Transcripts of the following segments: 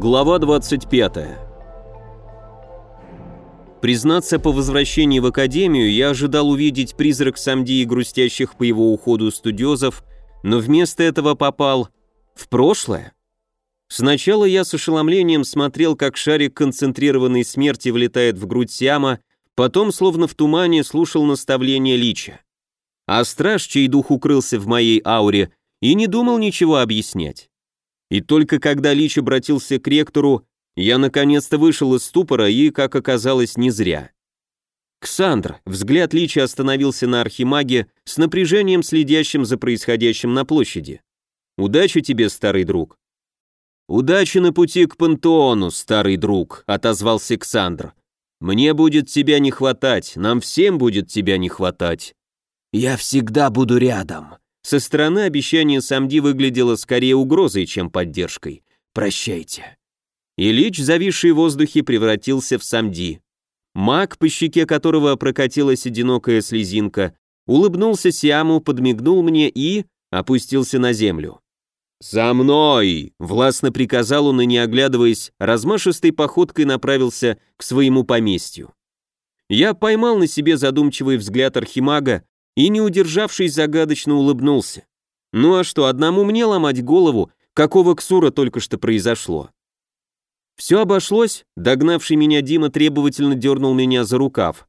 Глава 25. Признаться, по возвращении в академию я ожидал увидеть призрак Самди и грустящих по его уходу студиозов, но вместо этого попал в прошлое. Сначала я с ошеломлением смотрел, как шарик концентрированной смерти влетает в грудь Сиама, потом, словно в тумане, слушал наставления Лича. А страж, чей дух укрылся в моей ауре, и не думал ничего объяснять. И только когда Лич обратился к ректору, я наконец-то вышел из ступора и, как оказалось, не зря. Ксандр, взгляд Лича остановился на архимаге с напряжением, следящим за происходящим на площади. «Удачи тебе, старый друг». «Удачи на пути к пантеону, старый друг», — отозвался Ксандр. «Мне будет тебя не хватать, нам всем будет тебя не хватать». «Я всегда буду рядом», со стороны обещание Самди выглядело скорее угрозой, чем поддержкой. «Прощайте». Ильич, зависший в воздухе, превратился в Самди. Маг, по щеке которого прокатилась одинокая слезинка, улыбнулся Сиаму, подмигнул мне и опустился на землю. «За мной!» — властно приказал он и, не оглядываясь, размашистой походкой направился к своему поместью. Я поймал на себе задумчивый взгляд архимага, и, не удержавшись, загадочно улыбнулся. Ну а что, одному мне ломать голову, какого ксура только что произошло? Все обошлось, догнавший меня Дима требовательно дернул меня за рукав.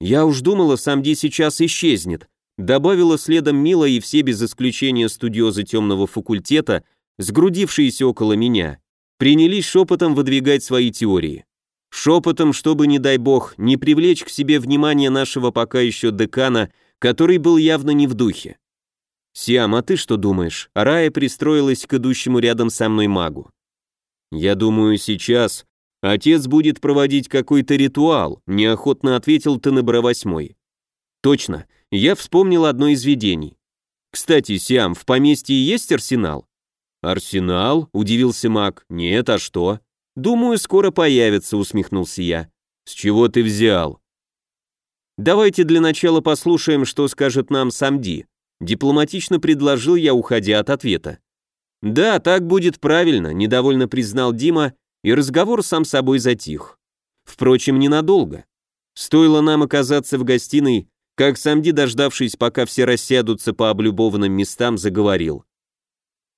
Я уж думала, сам Ди сейчас исчезнет, добавила следом Мила и все без исключения студиозы темного факультета, сгрудившиеся около меня, принялись шепотом выдвигать свои теории. Шепотом, чтобы, не дай бог, не привлечь к себе внимание нашего пока еще декана который был явно не в духе. «Сиам, а ты что думаешь?» Рая пристроилась к идущему рядом со мной магу. «Я думаю, сейчас отец будет проводить какой-то ритуал», неохотно ответил Тенебра восьмой. «Точно, я вспомнил одно из видений. Кстати, Сиам, в поместье есть арсенал?» «Арсенал?» – удивился маг. «Нет, а что?» «Думаю, скоро появится», – усмехнулся я. «С чего ты взял?» Давайте для начала послушаем, что скажет нам Самди. Дипломатично предложил я, уходя от ответа. Да, так будет правильно, недовольно признал Дима, и разговор сам собой затих. Впрочем, ненадолго. Стоило нам оказаться в гостиной, как Самди, дождавшись, пока все рассядутся по облюбованным местам, заговорил.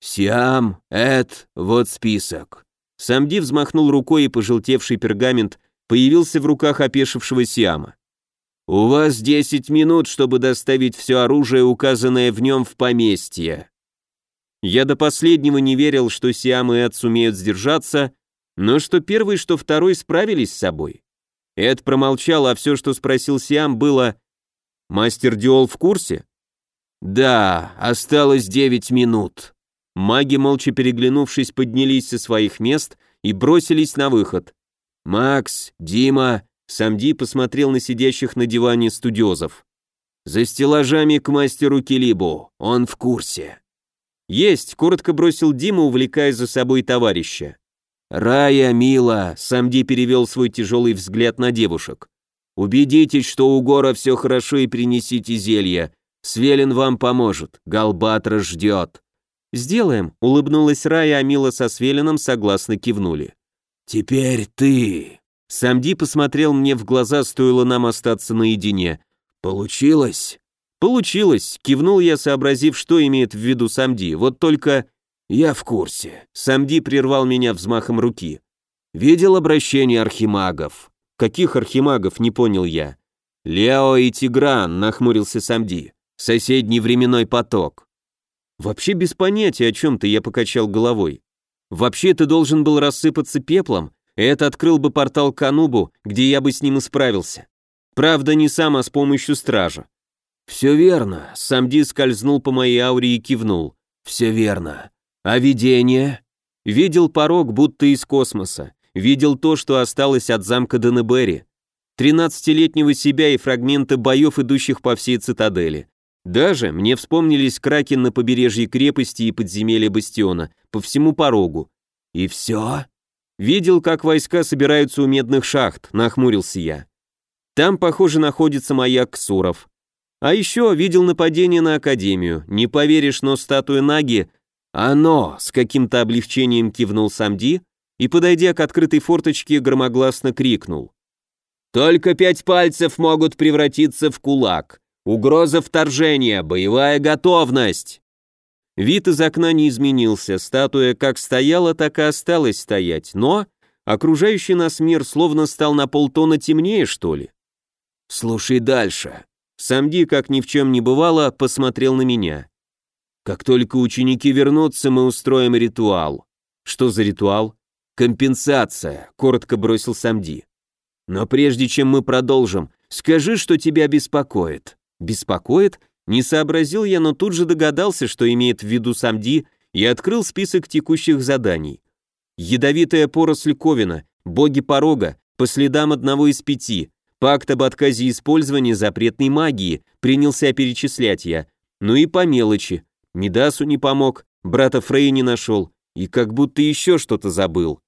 «Сиам, Эд, вот список». Самди взмахнул рукой, и пожелтевший пергамент появился в руках опешившего Сиама. «У вас десять минут, чтобы доставить все оружие, указанное в нем в поместье». Я до последнего не верил, что Сиам и Эд сумеют сдержаться, но что первый, что второй справились с собой. Эд промолчал, а все, что спросил Сиам, было «Мастер Диол в курсе?» «Да, осталось девять минут». Маги, молча переглянувшись, поднялись со своих мест и бросились на выход. «Макс, Дима, Самди посмотрел на сидящих на диване студиозов. «За стеллажами к мастеру Килибу, он в курсе». «Есть», — коротко бросил Дима, увлекая за собой товарища. «Рая, мила», — Самди перевел свой тяжелый взгляд на девушек. «Убедитесь, что у Гора все хорошо и принесите зелье. Свелин вам поможет, Галбатра ждет». «Сделаем», — улыбнулась Рая, а Мила со Свелином согласно кивнули. «Теперь ты», Самди посмотрел мне в глаза, стоило нам остаться наедине. «Получилось?» «Получилось», — кивнул я, сообразив, что имеет в виду Самди. «Вот только...» «Я в курсе». Самди прервал меня взмахом руки. «Видел обращение архимагов?» «Каких архимагов?» — не понял я. «Лео и Тигран», — нахмурился Самди. «Соседний временной поток». «Вообще без понятия, о чем ты», — я покачал головой. «Вообще ты должен был рассыпаться пеплом, это открыл бы портал к Анубу, где я бы с ним исправился. Правда, не сам, а с помощью стража. «Все верно», — Самди скользнул по моей ауре и кивнул. «Все верно. А видение?» Видел порог, будто из космоса. Видел то, что осталось от замка Денебери. Тринадцатилетнего себя и фрагменты боев, идущих по всей цитадели. Даже мне вспомнились кракен на побережье крепости и подземелья бастиона, по всему порогу. И все? Видел, как войска собираются у медных шахт, нахмурился я. Там, похоже, находится маяк Ксуров. А еще видел нападение на Академию. Не поверишь, но статуя Наги... Оно, с каким-то облегчением кивнул Самди, и, подойдя к открытой форточке, громогласно крикнул. «Только пять пальцев могут превратиться в кулак. Угроза вторжения, боевая готовность!» Вид из окна не изменился, статуя как стояла, так и осталась стоять, но окружающий нас мир словно стал на полтона темнее, что ли. «Слушай дальше». Самди, как ни в чем не бывало, посмотрел на меня. «Как только ученики вернутся, мы устроим ритуал». «Что за ритуал?» «Компенсация», — коротко бросил Самди. «Но прежде чем мы продолжим, скажи, что тебя беспокоит». «Беспокоит?» Не сообразил я, но тут же догадался, что имеет в виду Самди, и открыл список текущих заданий. Ядовитая поросль Ковина, боги порога, по следам одного из пяти, пакт об отказе использования запретной магии, принялся перечислять я. Ну и по мелочи. Мидасу не помог, брата Фрей не нашел, и как будто еще что-то забыл.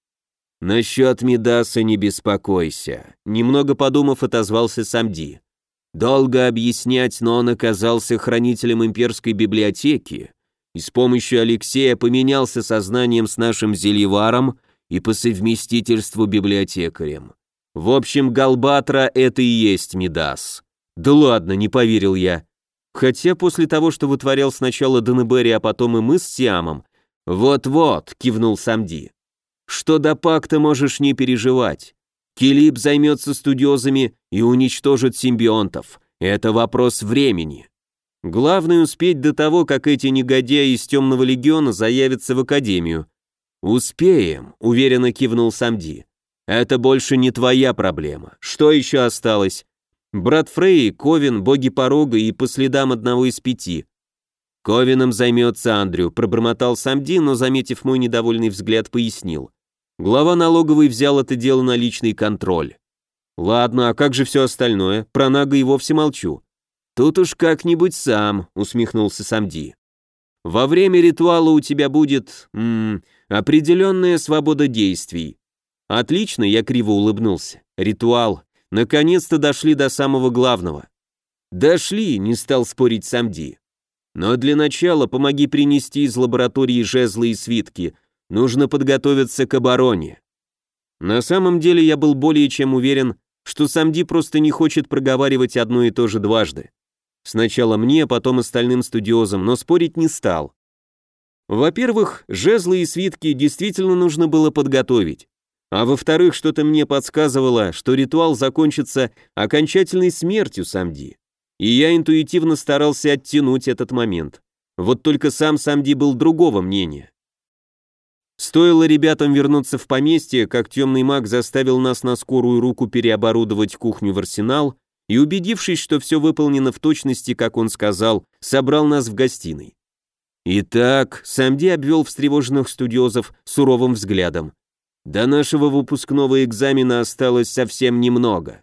«Насчет Мидаса не беспокойся», — немного подумав, отозвался Самди. «Долго объяснять, но он оказался хранителем имперской библиотеки и с помощью Алексея поменялся сознанием с нашим зельеваром и по совместительству библиотекарем. В общем, Галбатра — это и есть Мидас». «Да ладно, не поверил я. Хотя после того, что вытворял сначала Денебери, а потом и мы с Сиамом...» «Вот-вот», — кивнул Самди. Что до пакта можешь не переживать. Килип займется студиозами и уничтожит симбионтов. Это вопрос времени. Главное успеть до того, как эти негодяи из Темного Легиона заявятся в Академию. «Успеем», — уверенно кивнул Самди. «Это больше не твоя проблема. Что еще осталось? Брат Фрей, Ковин, боги порога и по следам одного из пяти. Ковином займется Андрю, пробормотал Самди, но, заметив мой недовольный взгляд, пояснил. Глава налоговой взял это дело на личный контроль. Ладно, а как же все остальное? Про Нага и вовсе молчу. Тут уж как-нибудь сам, усмехнулся Самди. Во время ритуала у тебя будет, м определенная свобода действий. Отлично, я криво улыбнулся. Ритуал. Наконец-то дошли до самого главного. Дошли, не стал спорить Самди. Но для начала помоги принести из лаборатории жезлы и свитки – Нужно подготовиться к обороне. На самом деле я был более чем уверен, что Самди просто не хочет проговаривать одно и то же дважды. Сначала мне, потом остальным студиозам, но спорить не стал. Во-первых, жезлы и свитки действительно нужно было подготовить. А во-вторых, что-то мне подсказывало, что ритуал закончится окончательной смертью Самди. И я интуитивно старался оттянуть этот момент. Вот только сам Самди был другого мнения. Стоило ребятам вернуться в поместье, как темный маг заставил нас на скорую руку переоборудовать кухню в арсенал и, убедившись, что все выполнено в точности, как он сказал, собрал нас в гостиной. Итак, Самди обвел встревоженных студиозов суровым взглядом. До нашего выпускного экзамена осталось совсем немного.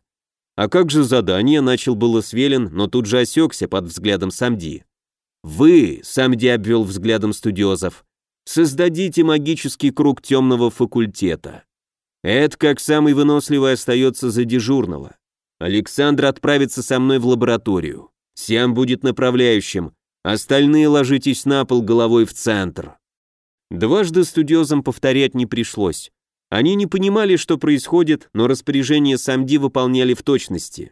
А как же задание, начал было Свелен, но тут же осекся под взглядом Самди. Вы, Самди обвел взглядом студиозов, Создадите магический круг темного факультета. Эд, как самый выносливый, остается за дежурного. Александр отправится со мной в лабораторию. Сиам будет направляющим. Остальные ложитесь на пол головой в центр. Дважды студиозам повторять не пришлось. Они не понимали, что происходит, но распоряжение Самди выполняли в точности.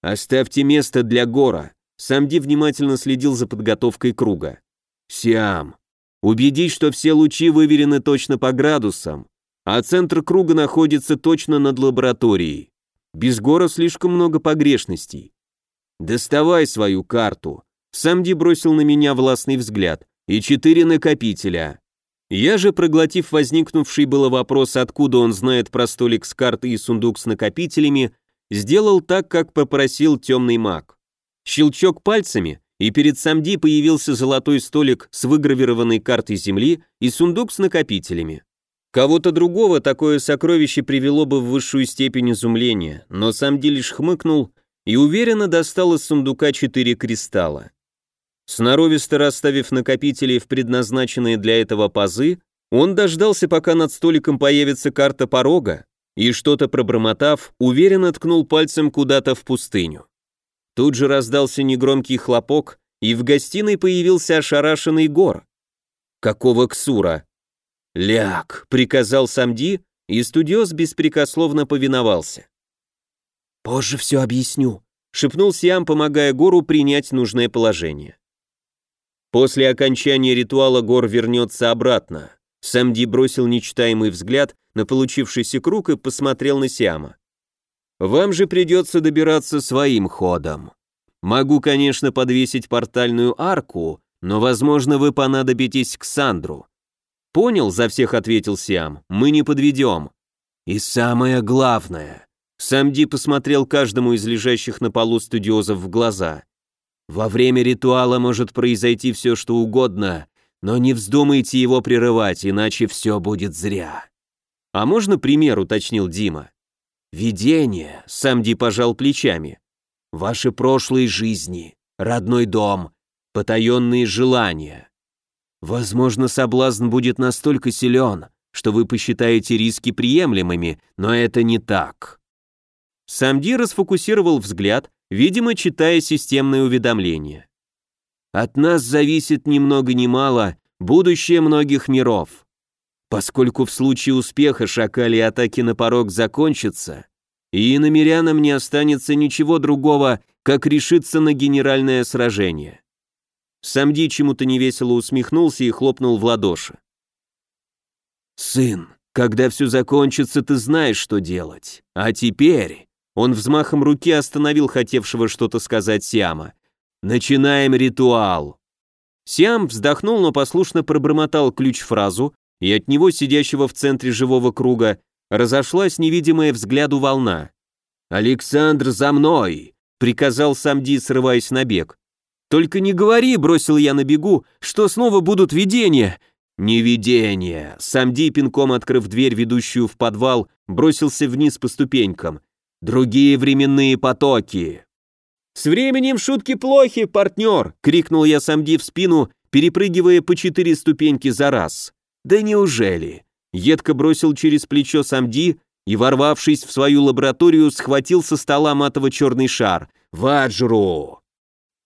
«Оставьте место для Гора». Самди внимательно следил за подготовкой круга. «Сиам, Убедись, что все лучи выверены точно по градусам, а центр круга находится точно над лабораторией. Без гора слишком много погрешностей. Доставай свою карту. Самди бросил на меня властный взгляд. И четыре накопителя. Я же, проглотив возникнувший было вопрос, откуда он знает про столик с картой и сундук с накопителями, сделал так, как попросил темный маг. Щелчок пальцами, и перед Самди появился золотой столик с выгравированной картой земли и сундук с накопителями. Кого-то другого такое сокровище привело бы в высшую степень изумления, но Самди лишь хмыкнул и уверенно достал из сундука четыре кристалла. Сноровисто расставив накопители в предназначенные для этого пазы, он дождался, пока над столиком появится карта порога, и что-то пробормотав, уверенно ткнул пальцем куда-то в пустыню. Тут же раздался негромкий хлопок, и в гостиной появился ошарашенный гор. Какого ксура? «Ляг!» — приказал Самди, и студиоз беспрекословно повиновался. «Позже все объясню», — шепнул Сиам, помогая Гору принять нужное положение. После окончания ритуала Гор вернется обратно. Самди бросил нечитаемый взгляд на получившийся круг и посмотрел на Сиама. «Вам же придется добираться своим ходом. Могу, конечно, подвесить портальную арку, но, возможно, вы понадобитесь к Сандру. Понял, за всех ответил Сиам, мы не подведем. И самое главное, Самди посмотрел каждому из лежащих на полу студиозов в глаза. Во время ритуала может произойти все, что угодно, но не вздумайте его прерывать, иначе все будет зря. А можно пример, уточнил Дима. Видение, Самди пожал плечами. Ваши прошлые жизни, родной дом, потаенные желания. Возможно, соблазн будет настолько силен, что вы посчитаете риски приемлемыми, но это не так. Самди расфокусировал взгляд, видимо, читая системное уведомление. От нас зависит ни много ни мало будущее многих миров. Поскольку в случае успеха шакали атаки на порог закончатся, и иномерянам не останется ничего другого, как решиться на генеральное сражение. Самди чему-то невесело усмехнулся и хлопнул в ладоши. «Сын, когда все закончится, ты знаешь, что делать. А теперь...» Он взмахом руки остановил хотевшего что-то сказать Сиама. «Начинаем ритуал». Сиам вздохнул, но послушно пробормотал ключ-фразу, и от него, сидящего в центре живого круга, разошлась невидимая взгляду волна. «Александр, за мной!» — приказал Самди, срываясь на бег. «Только не говори», — бросил я на бегу, — «что снова будут видения». «Не видения». Самди, пинком открыв дверь, ведущую в подвал, бросился вниз по ступенькам. «Другие временные потоки». «С временем шутки плохи, партнер!» — крикнул я Самди в спину, перепрыгивая по четыре ступеньки за раз. «Да неужели?» Едко бросил через плечо Самди и, ворвавшись в свою лабораторию, схватил со стола матово-черный шар. «Ваджру!»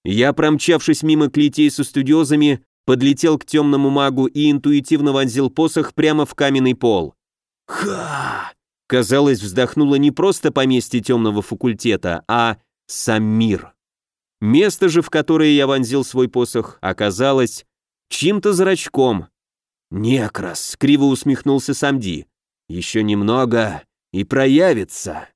Я, промчавшись мимо клетей со студиозами, подлетел к темному магу и интуитивно вонзил посох прямо в каменный пол. «Ха!» Казалось, вздохнуло не просто поместье темного факультета, а сам мир. Место же, в которое я вонзил свой посох, оказалось чьим-то зрачком. «Некрас!» — криво усмехнулся Самди. «Еще немного и проявится!»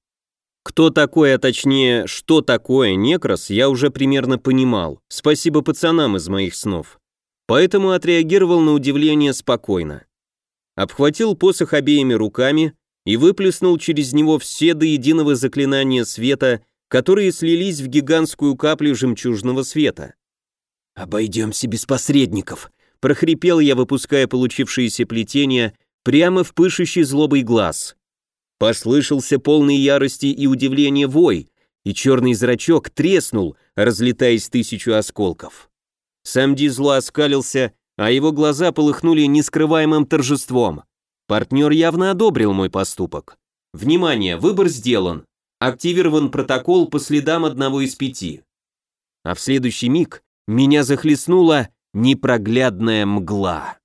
Кто такой, а точнее, что такое некрас, я уже примерно понимал. Спасибо пацанам из моих снов. Поэтому отреагировал на удивление спокойно. Обхватил посох обеими руками и выплеснул через него все до единого заклинания света, которые слились в гигантскую каплю жемчужного света. «Обойдемся без посредников», — прохрипел я, выпуская получившееся плетение прямо в пышущий злобой глаз. Послышался полный ярости и удивления вой, и черный зрачок треснул, разлетаясь тысячу осколков. Сам Дизло оскалился, а его глаза полыхнули нескрываемым торжеством. Партнер явно одобрил мой поступок. Внимание, выбор сделан. Активирован протокол по следам одного из пяти. А в следующий миг меня захлестнула непроглядная мгла.